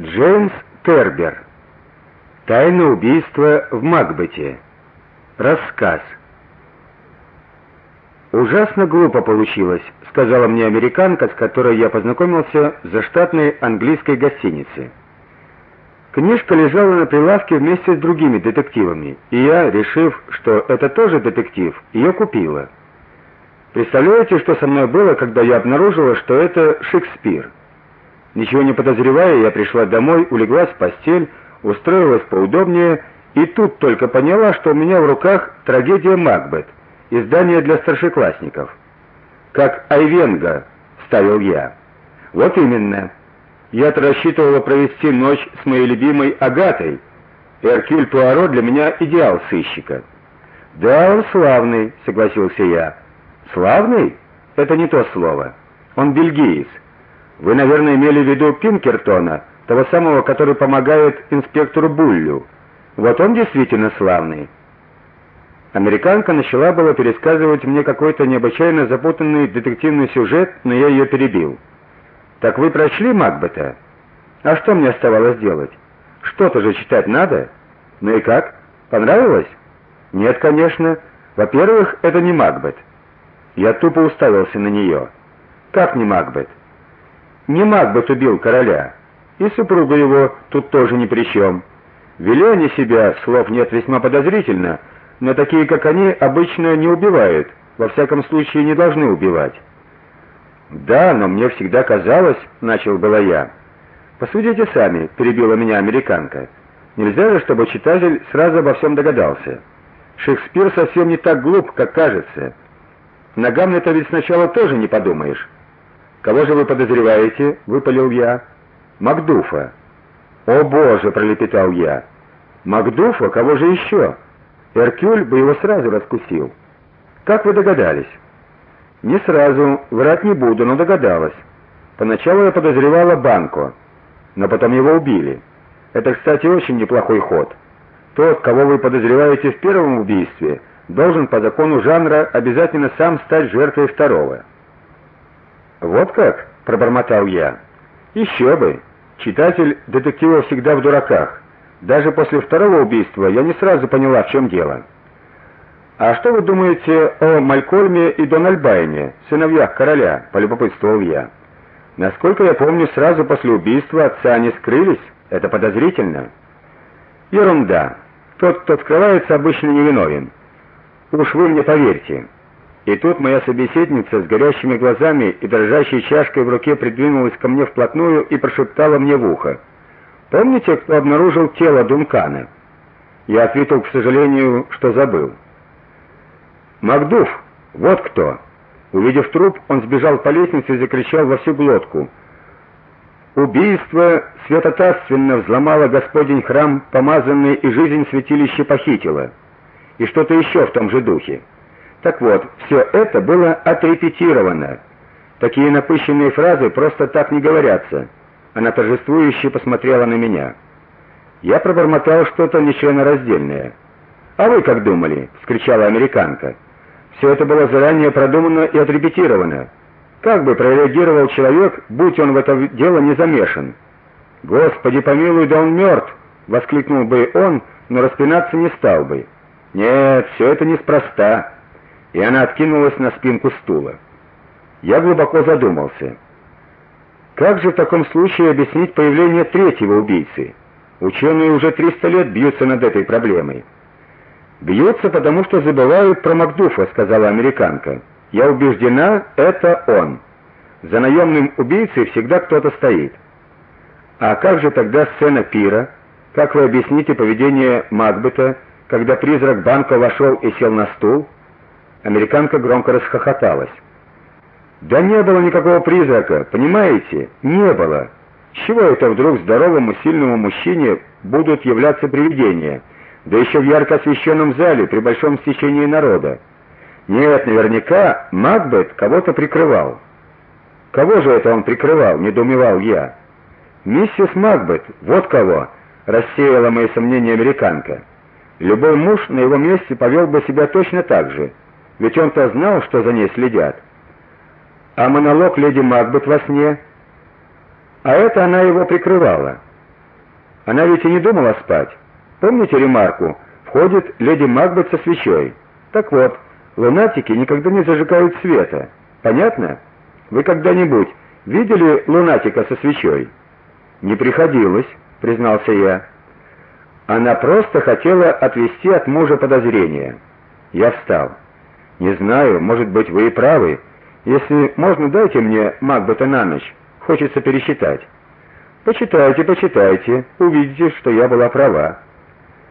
Джеймс Тербер. Тайна убийства в Макбете. Рассказ. Ужасно глупо получилось, сказала мне американка, с которой я познакомился за штатной английской гостинице. Книжка лежала на прилавке вместе с другими детективами, и я, решив, что это тоже детектив, ее купила. Представляете, что со мной было, когда я обнаружила, что это Шекспир? Ничего не подозревая, я пришла домой, улеглась в постель, устроилась поудобнее и тут только поняла, что у меня в руках трагедия Макбет, издание для старшеклассников. Как Айвенга, ставил я. Вот именно. Я-то рассчитывала провести ночь с моей любимой Агатой. Эркюль Пуаро для меня идеал сыщика. Да, он славный, согласился я. Славный? Это не то слово. Он бельгиец. Вы, наверное, имели в виду Пинкертона, того самого, который помогает инспектору Буллю. Вот он действительно славный. Американка начала было пересказывать мне какой-то необычайно запутанный детективный сюжет, но я ее перебил. Так вы прочли Макбета? А что мне оставалось делать? Что-то же читать надо. Ну и как? Понравилось? Нет, конечно. Во-первых, это не Макбет. Я тупо уставился на нее. Как не Макбет? Не Макбет убил короля, и супруга его тут тоже ни при чем. Вели они себя, слов нет, весьма подозрительно, но такие, как они, обычно не убивают, во всяком случае не должны убивать. Да, но мне всегда казалось, начал было я. Посудите сами, перебила меня американка. Нельзя же, чтобы читатель сразу обо всем догадался. Шекспир совсем не так глуп, как кажется. На Гамлета ведь сначала тоже не подумаешь. Кого же вы подозреваете? выпалил я. Макдуфа. О, боже, пролепетал я. Макдуфа, кого же еще? Эркюль бы его сразу раскусил. Как вы догадались? Не сразу, врать не буду, но догадалась. Поначалу я подозревала Банко, но потом его убили. Это, кстати, очень неплохой ход. Тот, кого вы подозреваете в первом убийстве, должен по закону жанра обязательно сам стать жертвой второго. Вот как, пробормотал я. Еще бы. Читатель детектива всегда в дураках. Даже после второго убийства я не сразу поняла, в чем дело. А что вы думаете о Малькольме и Дональбайне, сыновьях короля? полюбопытствовал я. Насколько я помню, сразу после убийства отца они скрылись. Это подозрительно. Ерунда. Тот, кто скрывается, обычно невиновен. Уж вы мне поверьте. И тут моя собеседница с горящими глазами и дрожащей чашкой в руке придвинулась ко мне вплотную и прошептала мне в ухо: "Помните, кто обнаружил тело Дункана?" Я ответил, к сожалению, что забыл. Макдуф, вот кто. Увидев труп, он сбежал по лестнице и закричал во всю глотку: "Убийство святотатственно взломало Господень храм, помазанный и жизнь святилища похитило" и что-то еще в том же духе. Так вот, все это было отрепетировано. Такие напыщенные фразы просто так не говорятся. Она торжествующе посмотрела на меня. Я пробормотал что-то нечленораздельное. А вы как думали? вскричала американка. Все это было заранее продумано и отрепетировано. Как бы прореагировал человек, будь он в это дело не замешан? Господи, помилуй, да он мертв!» — воскликнул бы он, но распинаться не стал бы. Нет, все это неспроста. И она откинулась на спинку стула. Я глубоко задумался. Как же в таком случае объяснить появление третьего убийцы? Ученые уже 300 лет бьются над этой проблемой. Бьются, потому что забывают про Макдуфа, сказала американка. Я убеждена, это он. За наемным убийцей всегда кто-то стоит. А как же тогда сцена пира? Как вы объясните поведение Макбета? когда призрак банка вошел и сел на стул, американка громко расхохоталась. Да не было никакого призрака, понимаете? Не было. Чего это вдруг здоровому сильному мужчине будут являться привидения, да еще в ярко освещенном зале при большом стечении народа? Нет, наверняка Макбет кого-то прикрывал. Кого же это он прикрывал, недоумевал я. Миссис Макбет, вот кого, рассеяла мои сомнения американка. Любой муж на его месте повел бы себя точно так же, ведь он-то знал, что за ней следят. А монолог леди Макбет во сне, а это она его прикрывала. Она ведь и не думала спать. Помните ремарку? Входит леди Макбет со свечой. Так вот, лунатики никогда не зажигают света. Понятно? Вы когда-нибудь видели лунатика со свечой? Не приходилось, признался я. Она просто хотела отвести от мужа подозрения. Я встал. Не знаю, может быть, вы и правы. Если можно, дайте мне Макбета на ночь. Хочется пересчитать. Почитайте, почитайте, увидите, что я была права.